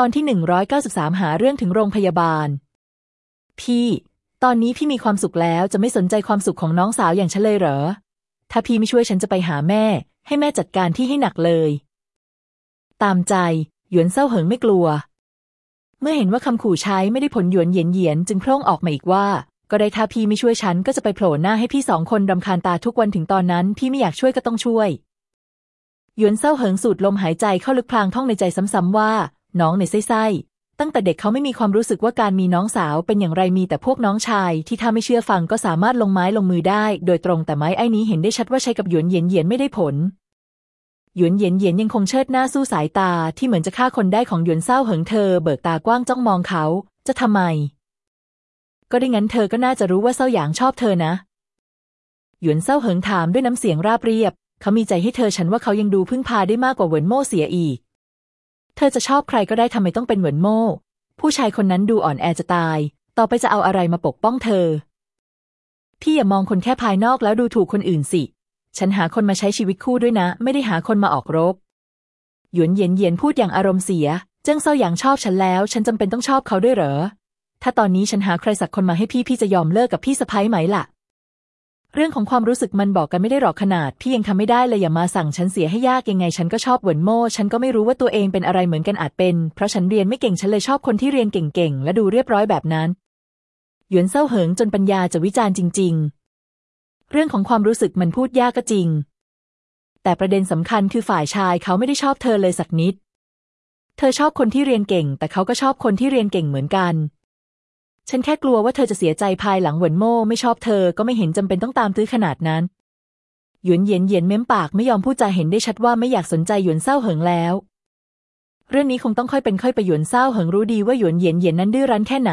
ตอนที่หนึ่งร้อยเก้าสิบสามหาเรื่องถึงโรงพยาบาล พี่ ตอนนี้พี่มีความสุขแล้วจะไม่สนใจความสุขของน้องสาวอย่างฉันเลยเหรอ ถ้าพี่ไม่ช่วยฉันจะไปหาแม่ ให้แม่จัดการที่ให้หนักเลย ตามใจ หยวนเศร้าเหิงไม่กลัว เมื่อเห็นว่าคำขู่ใช้ไม่ได้ผลหยวนเหยียนเหยียนจึงพร่งออกมาอีกว่า ก็ได้ถ้าพี่ไม่ช่วยฉันก็จะไปโผล่หน้าให้พี่สองคนรำคาญตาทุกวันถึงตอนนั้นพี่ไม่อยากช่วยก็ต้องช่วย หยวนเศร้าเหิงสูดลมหายใจเข้าลึกพลางท่องในใจซ้ำๆว่า น้องในไส้ๆตั้งแต่เด็กเขาไม่มีความรู้สึกว่าการมีน้องสาวเป็นอย่างไรมีแต่พวกน้องชาย ที่ถ้าไม่เชื่อฟังก็สามารถลงไม้ลงมือได้ โดยตรงแต่ไม้ไอ้นี้เห็นได้ชัดว่าใช้กับหยวนเหยียนเหยียนไม่ได้ผลหยวนเหยียนเหยียนยังคงเชิดหน้าสู้สายตาที่เหมือนจะฆ่าคนได้ของหยวนเศร้าเหิงเธอเบิกตากว้างจ้องมองเขา จะทำไม ก็ได้งั้นเธอก็น่าจะรู้ว่าเศร้าหยางชอบเธอนะ หยวนเศร้าเหิงถามด้วยน้ำเสียงราบเรียบ เขามีใจให้เธอฉันว่าเขายังดูพึ่งพาได้มากกว่าเหวินโม่เสียอีก เธอจะชอบใครก็ได้ทำไมต้องเป็นเหวินโม่ ผู้ชายคนนั้นดูอ่อนแอจะตาย ต่อไปจะเอาอะไรมาปกป้องเธอ พี่อย่ามองคนแค่ภายนอกแล้วดูถูกคนอื่นสิ ฉันหาคนมาใช้ชีวิตคู่ด้วยนะ ไม่ได้หาคนมาออกรบ หยวนเย็นเย็นพูดอย่างอารมณ์เสีย เจิ้งเซาหยางชอบฉันแล้ว ฉันจำเป็นต้องชอบเขาด้วยเหรอ ถ้าตอนนี้ฉันหาใครสักคนมาให้พี่พี่จะยอมเลิกกับพี่สะพ้ายไหมล่ะ เรื่องของความรู้สึกมันบอกกันไม่ได้หรอกขนาดพี่ยังทำไม่ได้เลยอย่ามาสั่งฉันเสียให้ยากยังไง ฉันก็ชอบเหวินโม่ฉันก็ไม่รู้ว่าตัวเองเป็นอะไรเหมือนกันอาจเป็น เพราะฉันเรียนไม่เก่งฉันเลยชอบคนที่เรียนเก่งๆและดูเรียบร้อยแบบนั้นหยวนเศร้าเหิงจนปัญญาจะวิจารณ์จริง ๆ เรื่องของความรู้สึกมันพูดยากก็จริง แต่ประเด็นสำคัญคือฝ่ายชายเขาไม่ได้ชอบเธอเลยสักนิด เธอชอบคนที่เรียนเก่ง แต่เขาก็ชอบคนที่เรียนเก่งเหมือนกัน ฉันแค่กลัวว่าเธอจะเสียใจภายหลังเหวินโม่ไม่ชอบเธอก็ไม่เห็นจำเป็นต้องตามตื้อขนาดนั้น หยวนเย็นเย็นเม้มปากไม่ยอมพูดจาเห็นได้ชัดว่าไม่อยากสนใจหยวนเศร้าเหิงแล้ว เรื่องนี้คงต้องค่อยเป็นค่อยไปหยวนเศร้าเหิงรู้ดีว่าหยวนเย็นเย็นนั้นดื้อรั้นแค่ไหน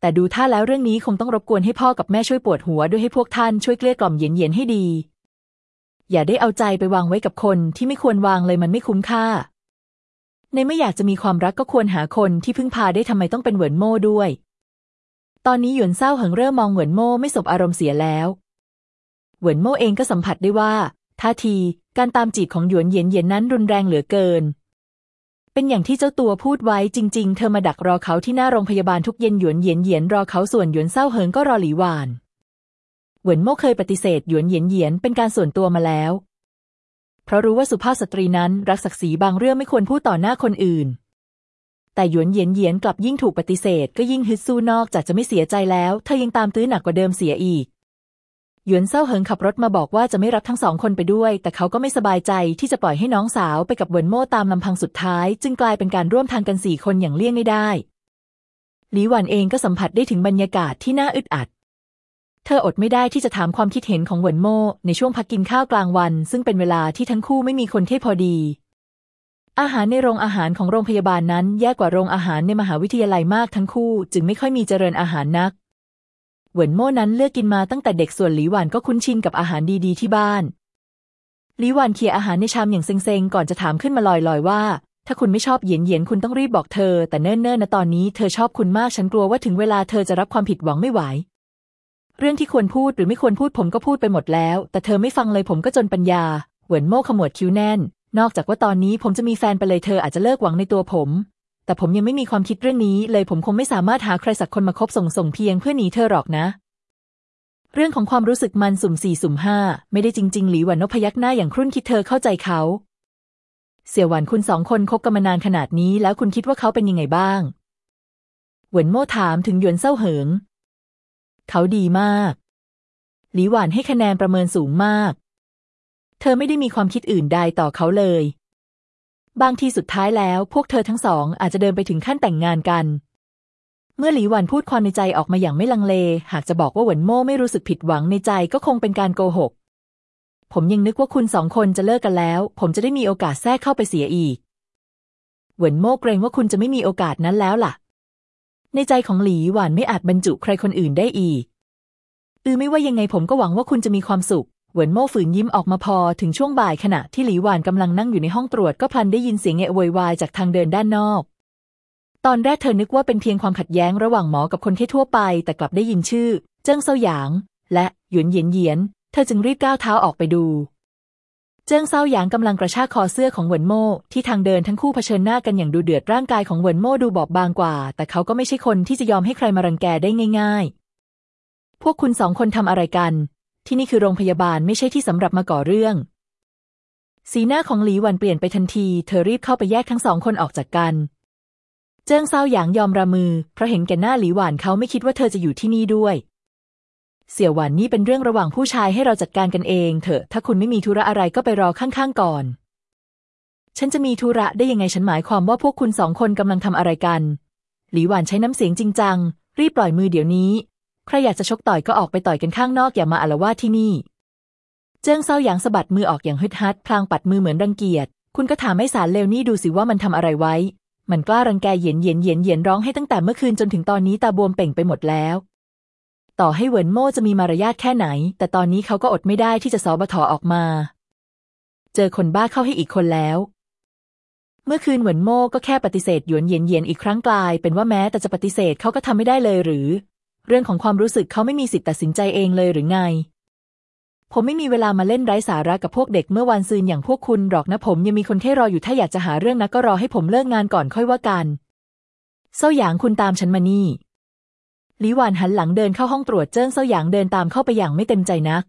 แต่ดูท่าแล้วเรื่องนี้คงต้องรบกวนให้พ่อกับแม่ช่วยปวดหัวด้วยให้พวกท่านช่วยเกลี้ยกล่อมเย็นเย็นให้ดี อย่าได้เอาใจไปวางไว้กับคนที่ไม่ควรวางเลยมันไม่คุ้มค่า ในไม่อยากจะมีความรักก็ควรหาคนที่พึ่งพาได้ทำไมต้องเป็นเหวินโม่ด้วย ตอนนี้หยวนเศร้าเหิงเริ่มมองเหวินโม่ไม่สบอารมณ์เสียแล้ว เหวินโม่เองก็สัมผัสได้ว่าท่าทีการตามจีบของหยวนเยียนเยียนนั้นรุนแรงเหลือเกิน เป็นอย่างที่เจ้าตัวพูดไว้จริง ๆ เธอมาดักรอเขาที่หน้าโรงพยาบาลทุกเย็นหยวนเยียนเยียนรอเขาส่วนหยวนเศร้าเหิงก็รอหลีหวาน เหวินโม่เคยปฏิเสธหยวนเยียนเยียนเป็นการส่วนตัวมาแล้ว เพราะรู้ว่าสุภาพสตรีนั้นรักศักดิ์ศรีบางเรื่องไม่ควรพูดต่อหน้าคนอื่น แต่หยวนเหยียนเหยียนกลับยิ่งถูกปฏิเสธ ก็ยิ่งฮึดสู้นอกจากจะไม่เสียใจแล้วเธอยังตามตื้อหนักกว่าเดิมเสียอีกหยวนเส้าเหิงขับรถมาบอกว่าจะไม่รับทั้งสองคนไปด้วย แต่เขาก็ไม่สบายใจที่จะปล่อยให้น้องสาวไปกับเหวินโม่ตามลำพังสุดท้าย จึงกลายเป็นการร่วมทางกันสี่คนอย่างเลี่ยงไม่ได้หลีหวันเองก็สัมผัสได้ถึงบรรยากาศที่น่าอึดอัด เธออดไม่ได้ที่จะถามความคิดเห็นของเหวินโม่ในช่วงพักกินข้าวกลางวัน ซึ่งเป็นเวลาที่ทั้งคู่ไม่มีคนเทพพอดี อาหารในโรงอาหารของโรงพยาบาลนั้นแย่กว่าโรงอาหารในมหาวิทยาลัยมากทั้งคู่ จึงไม่ค่อยมีเจริญอาหารนัก เหวินโม่นั้นเลือกกินมาตั้งแต่เด็กส่วนหลีหวานก็คุ้นชินกับอาหารดีๆที่บ้านหลีหวานเคียอาหารในชามอย่างเซ็งๆก่อนจะถามขึ้นมาลอยๆว่าถ้าคุณไม่ชอบเหยียนเหยียนคุณต้องรีบบอกเธอ แต่เนิ่นๆนะตอนนี้เธอชอบคุณมากฉันกลัวว่าถึงเวลาเธอจะรับความผิดหวังไม่ไหว เรื่องที่ควรพูดหรือไม่ควรพูดผมก็พูดไปหมดแล้ว แต่เธอไม่ฟังเลยผมก็จนปัญญา เหวินโม่ขมวดคิ้วแน่น นอกจากว่าตอนนี้ผมจะมีแฟนไปเลยเธออาจจะเลิกหวังในตัวผม แต่ผมยังไม่มีความคิดเรื่องนี้ เลยผมคงไม่สามารถหาใครสักคนมาคบส่งส่งเพียงเพื่อหนีเธอหรอกนะ เรื่องของความรู้สึกมันสุ่มสี่สุ่มห้าไม่ได้จริงๆหลีหวันนพยักหน้าอย่างครุ่นคิดเธอเข้าใจเขา เสี่ยวหวันคุณสองคนคบกันมานานขนาดนี้ แล้วคุณคิดว่าเขาเป็นยังไงบ้างเหวินโม่ถามถึงหยวนเศร้าเหิง เขาดีมาก หลีหวานให้คะแนนประเมินสูงมาก เธอไม่ได้มีความคิดอื่นใดต่อเขาเลย บางทีสุดท้ายแล้ว พวกเธอทั้งสองอาจจะเดินไปถึงขั้นแต่งงานกัน เมื่อหลีหวันพูดความในใจออกมาอย่างไม่ลังเล หากจะบอกว่าหวนโม่ไม่รู้สึกผิดหวังในใจก็คงเป็นการโกหก ผมยังนึกว่าคุณสองคนจะเลิกกันแล้ว ผมจะได้มีโอกาสแทรกเข้าไปเสียอีกหวนโม่เกรงว่าคุณจะไม่มีโอกาสนั้นแล้วล่ะ ในใจของหลีหวานไม่อาจบรรจุใครคนอื่นได้อีก อือไม่ว่ายังไงผมก็หวังว่าคุณจะมีความสุข เหวินโม่ฝืนยิ้มออกมาพอถึงช่วงบ่ายขณะที่หลีหวานกำลังนั่งอยู่ในห้องตรวจก็พลันได้ยินเสียงเอะโวยวายจากทางเดินด้านนอก ตอนแรกเธอนึกว่าเป็นเพียงความขัดแย้งระหว่างหมอกับคนทั่วไป แต่กลับได้ยินชื่อ เจิ้งเซาหยาง และหยวนเหยียนเหยียน เธอจึงรีบก้าวเท้าออกไปดู เจิ้งเซาหยางกำลังกระชากคอเสื้อของเหวินโม่ที่ทางเดินทั้งคู่เผชิญหน้ากันอย่างดุเดือดร่างกายของเหวินโม่ดูบอบบางกว่า แต่เขาก็ไม่ใช่คนที่จะยอมให้ใครมารังแกได้ง่าย ๆ พวกคุณสองคนทำอะไรกัน ที่นี่คือโรงพยาบาลไม่ใช่ที่สำหรับมาก่อเรื่อง สีหน้าของหลีหวันเปลี่ยนไปทันที เธอรีบเข้าไปแยกทั้งสองคนออกจากกัน เจิ้งเซาหยางยอมระมือเพราะเห็นแก่หน้าหลีหวานเขาไม่คิดว่าเธอจะอยู่ที่นี่ด้วย เสี่ยวหวานนี่เป็นเรื่องระหว่างผู้ชายให้เราจัดการกันเองเถอะ ถ้าคุณไม่มีธุระอะไรก็ไปรอข้างๆก่อน ฉันจะมีธุระได้ยังไงฉันหมายความว่าพวกคุณสองคนกำลังทำอะไรกัน หลีหวานใช้น้ำเสียงจริงจัง รีบปล่อยมือเดี๋ยวนี้ ใครอยากจะชกต่อยก็ออกไปต่อยกันข้างนอกอย่ามาอารวาที่นี่ เจิ้งเซาหยางสะบัดมือออกอย่างฮึดฮัดพลางปัดมือเหมือนรังเกียจ คุณก็ถามไอ้สารเลวนี่ดูสิว่ามันทำอะไรไว้ มันกล้ารังแกเหย็นเหย็นเหย็นเหย็นร้องไห้ตั้งแต่เมื่อคืนจนถึงตอนนี้ตาบวมเป่งไปหมดแล้ว ต่อให้เหวินโม่จะมีมารยาทแค่ไหน แต่ตอนนี้เขาก็อดไม่ได้ที่จะสอบถอออกมา เจอคนบ้าเข้าให้อีกคนแล้ว เมื่อคืนเหวินโม่ก็แค่ปฏิเสธหยวนเย็นเย็นอีกครั้งกลาย เป็นว่าแม้แต่จะปฏิเสธเขาก็ทำไม่ได้เลยหรือ เรื่องของความรู้สึกเขาไม่มีสิทธิ์ตัดสินใจเองเลยหรือไง ผมไม่มีเวลามาเล่นไร้สาระกับพวกเด็กเมื่อวันซืนอย่างพวกคุณหรอกนะผมยังมีคนเท่รออยู่ถ้าอยากจะหาเรื่องนะก็รอให้ผมเลิกงานก่อนค่อยว่ากันเซาหยางคุณตามฉันมานี่ หลีหวานหันหลังเดินเข้าห้องตรวจเจิ้งเซาหยางเดินตามเข้าไปอย่างไม่เต็มใจนัก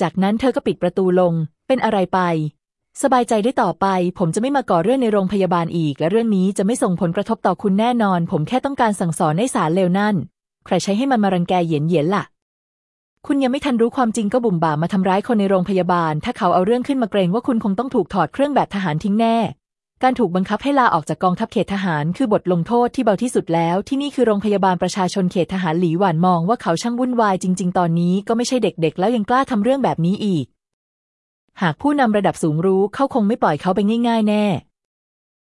จากนั้นเธอก็ปิดประตูลง เป็นอะไรไป สบายใจได้ต่อไป ผมจะไม่มาก่อเรื่องในโรงพยาบาลอีก และเรื่องนี้จะไม่ส่งผลกระทบต่อคุณแน่นอน ผมแค่ต้องการสั่งสอนให้สารเลวนั่น ใครใช้ให้มันมารังแกเหยียนเหยียนล่ะ คุณยังไม่ทันรู้ความจริงก็บุ่มบ่ามาทำร้ายคนในโรงพยาบาล ถ้าเขาเอาเรื่องขึ้นมาเกรงว่าคุณคงต้องถูกถอดเครื่องแบบทหารทิ้งแน่ การถูกบังคับให้ลาออกจากกองทัพเขตทหารคือบทลงโทษที่เบาที่สุดแล้ว ที่นี่คือโรงพยาบาลประชาชนเขตทหารหลีหวานมองว่าเขาช่างวุ่นวายจริง ๆ ตอนนี้ก็ไม่ใช่เด็กๆ แล้วยังกล้าทำเรื่องแบบนี้อีก หากผู้นำระดับสูงรู้เขาคงไม่ปล่อยเขาไปง่าย ๆ แน่